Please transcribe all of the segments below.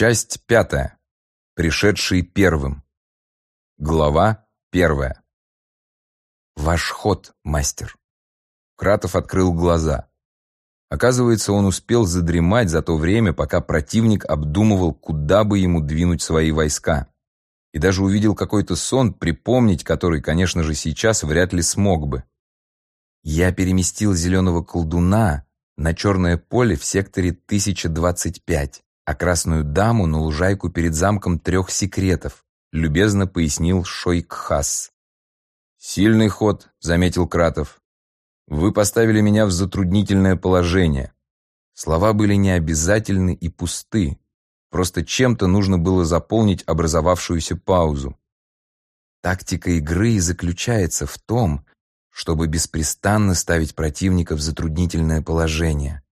Часть пятая. Пришедший первым. Глава первая. Ваш ход, мастер. Кратов открыл глаза. Оказывается, он успел задремать за то время, пока противник обдумывал, куда бы ему двинуть свои войска. И даже увидел какой-то сон, припомнить который, конечно же, сейчас вряд ли смог бы. Я переместил зеленого колдуна на черное поле в секторе 1025, а красную даму на лужайку перед замком трех секретов, любезно пояснил Шойкхас. «Сильный ход», — заметил Кратов. Вы поставили меня в затруднительное положение. Слова были необязательны и пусты. Просто чем-то нужно было заполнить образовавшуюся паузу. Тактика игры и заключается в том, чтобы беспрестанно ставить противника в затруднительное положение.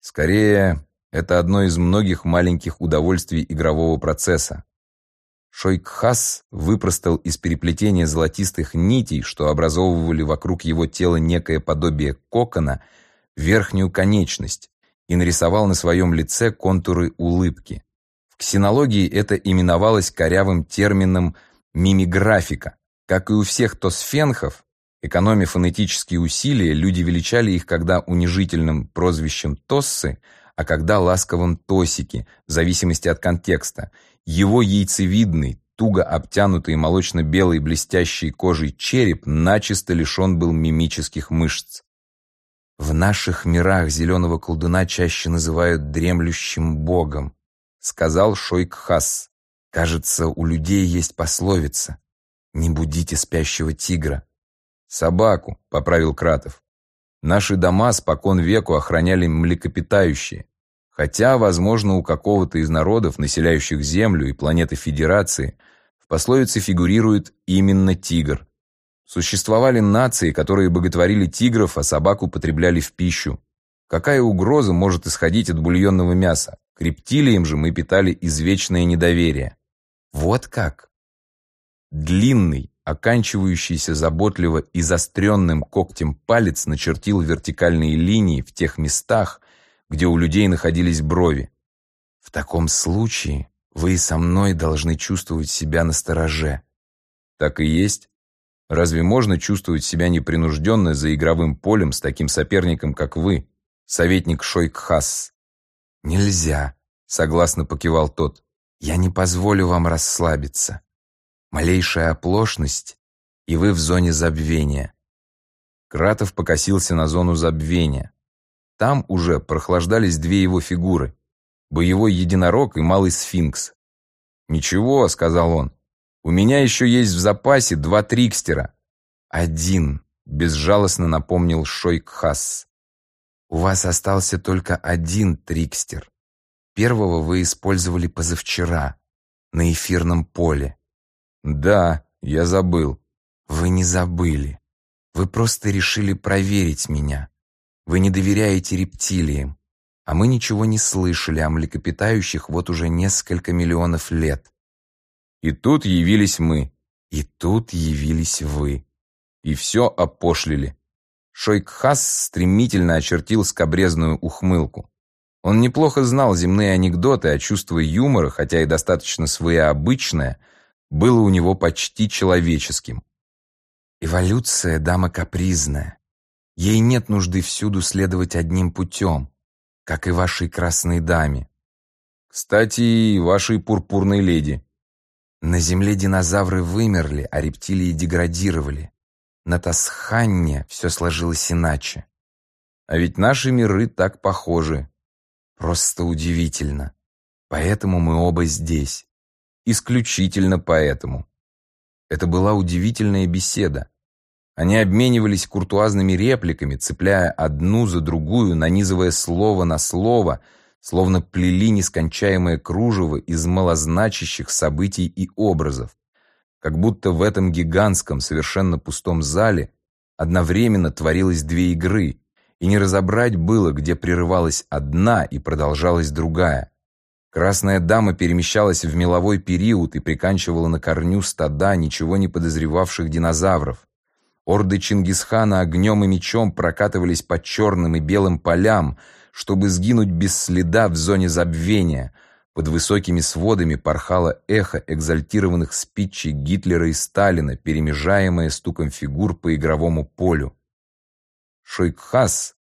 Скорее, это одно из многих маленьких удовольствий игрового процесса. Шойкхас выпростал из переплетения золотистых нитей, что образовывали вокруг его тела некое подобие кокона, верхнюю конечность и нарисовал на своем лице контуры улыбки. В ксенологии это именовалось корявым термином мимиграфика. Как и у всех тосфенхов, экономя фонетические усилия, люди величали их когда унижительным прозвищем тоссы, а когда ласковым тосики, в зависимости от контекста – его яйцевидный, туго обтянутый молочно-белой блестящей кожей череп начисто лишен был мимических мышц. В наших мирах зеленого колдуна чаще называют дремлющим богом, сказал Шойкхас. Кажется, у людей есть пословица «Не будите спящего тигра». «Собаку», — поправил Кратов. «Наши дома спокон веку охраняли млекопитающие. Хотя, возможно, у какого-то из народов, населяющих Землю и планеты Федерации, в пословице фигурирует именно тигр. Существовали нации, которые боготворили тигров, а собаку потребляли в пищу. Какая угроза может исходить от бульонного мяса? К рептилиям же мы питали извечное недоверие. Вот как? Длинный, оканчивающийся заботливо и заостренным когтем палец начертил вертикальные линии в тех местах, где у людей находились брови. В таком случае вы со мной должны чувствовать себя на стороже. Так и есть. Разве можно чувствовать себя непринужденно за игровым полем с таким соперником, как вы, советник Шойкхас? Нельзя, согласно покивал тот. Я не позволю вам расслабиться. Малейшая оплошность, и вы в зоне забвения. Кратов покосился на зону забвения. Там уже прохлаждались две его фигуры – боевой единорог и малый сфинкс. «Ничего», – сказал он, – «у меня еще есть в запасе два трикстера». «Один», – безжалостно напомнил Шойкхас. «У вас остался только один трикстер. Первого вы использовали позавчера, на эфирном поле». «Да, я забыл». «Вы не забыли. Вы просто решили проверить меня. Вы не доверяете рептилиям, а мы ничего не слышали о млекопитающих вот уже несколько миллионов лет. И тут явились мы. И тут явились вы. И все опошлили. Шойкхас стремительно очертил скобрезную ухмылку. Он неплохо знал земные анекдоты, а чувство юмора, хотя и достаточно своеобычное, было у него почти человеческим. Эволюция — дама капризная. Ей нет нужды всюду следовать одним путем, как и вашей красной даме. Кстати, и вашей пурпурной леди. На Земле динозавры вымерли, а рептилии деградировали. На Тасханне все сложилось иначе. А ведь наши миры так похожи. Просто удивительно. Поэтому мы оба здесь. Исключительно поэтому. Это была удивительная беседа. Они обменивались куртуазными репликами, цепляя одну за другую, нанизывая слово на слово, словно плели нескончаемое кружево из малозначащих событий и образов. Как будто в этом гигантском, совершенно пустом зале одновременно творилось две игры, и не разобрать было, где прерывалась одна и продолжалась другая. Красная дама перемещалась в меловой период и приканчивала на корню стада ничего не подозревавших динозавров. Орды Чингисхана огнем и мечом прокатывались по черным и белым полям, чтобы сгинуть без следа в зоне забвения, Под высокими сводами порхало эхо экзальтированных спичей Гитлера и Сталина, перемежаемое стуком фигур по игровому полю. Шойкхас,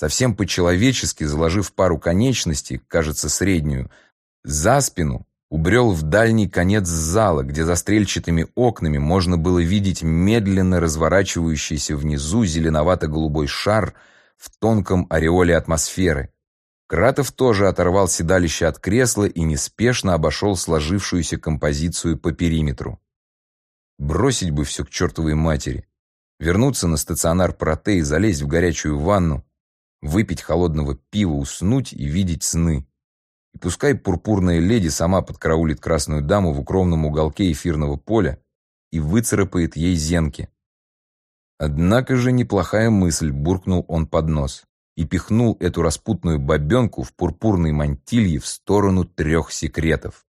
совсем по-человечески заложив пару конечностей, кажется, среднюю, за спину, убрел в дальний конец зала, где за стрельчатыми окнами можно было видеть медленно разворачивающийся внизу зеленовато-голубой шар в тонком ореоле атмосферы. Кратов тоже оторвал седалище от кресла и неспешно обошел сложившуюся композицию по периметру. Бросить бы все к чертовой матери. Вернуться на стационар Протей, залезть в горячую ванну, выпить холодного пива, уснуть и видеть сны. И пускай пурпурная леди сама подкараулит красную даму в укромном уголке эфирного поля и выцарапает ей зенки. Однако же неплохая мысль, буркнул он под нос и пихнул эту распутную бабенку в пурпурной мантилье в сторону трех секретов.